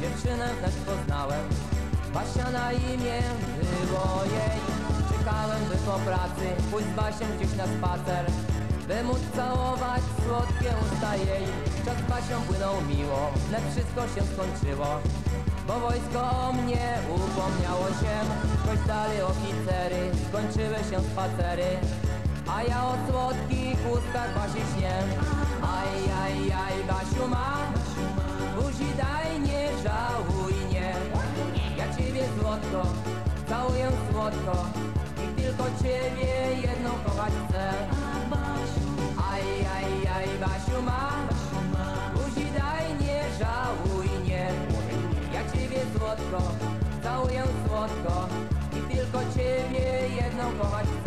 Dziewczynę wnet poznałem. Basia na imię było jej. Czekałem by po pracy Pójść z Basią gdzieś na spacer By móc całować słodkie usta jej. Czas z Basią płynął miło Wnet wszystko się skończyło Bo wojsko o mnie upomniało się. Choć dalej oficery Skończyły się spacery a ja o słodkich ustach Basi śnię Aj, aj, aj, Basiu ma I tylko ciebie jedną kochać chcę Aj, aj, aj, Basiu ma Buzi daj, nie żałuj, nie. Ja ciebie słodko, całuję słodko I tylko ciebie jedną kochać chcę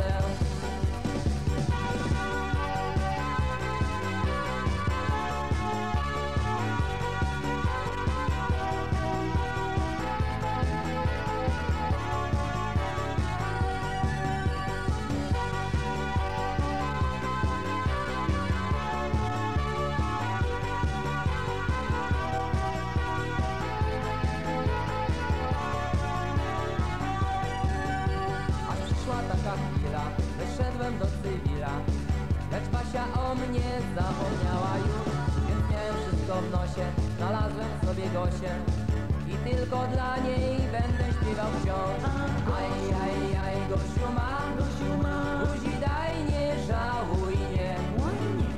o mnie zapomniała już. Więc miałem wszystko w nosie, znalazłem sobie Gosię I tylko dla niej będę śpiewał wciąż Aj, aj, aj, Gosiu ma, buzi daj, nie żałuj, nie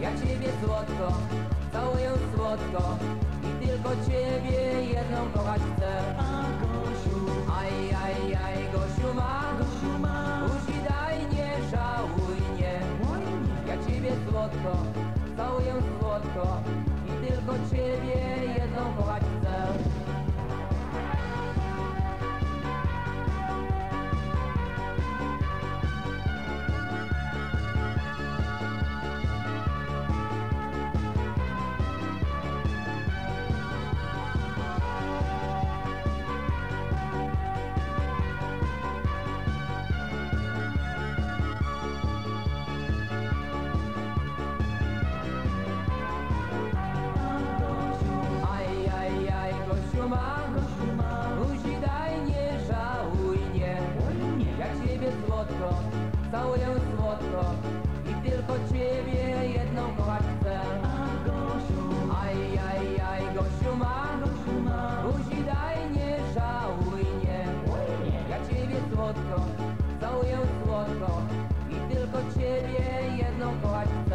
Ja ciebie słodko, całuję słodko. I tylko ciebie jedną kochać chcę słodko, całuję słodko I tylko ciebie jedną kochać całuję słodko I tylko ciebie jedną kochać chcę Aj, aj, aj, Gosiu ma, buzi daj, nie żałuj, nie. Ja ciebie słodko, całuję słodko I tylko ciebie jedną kochać chcę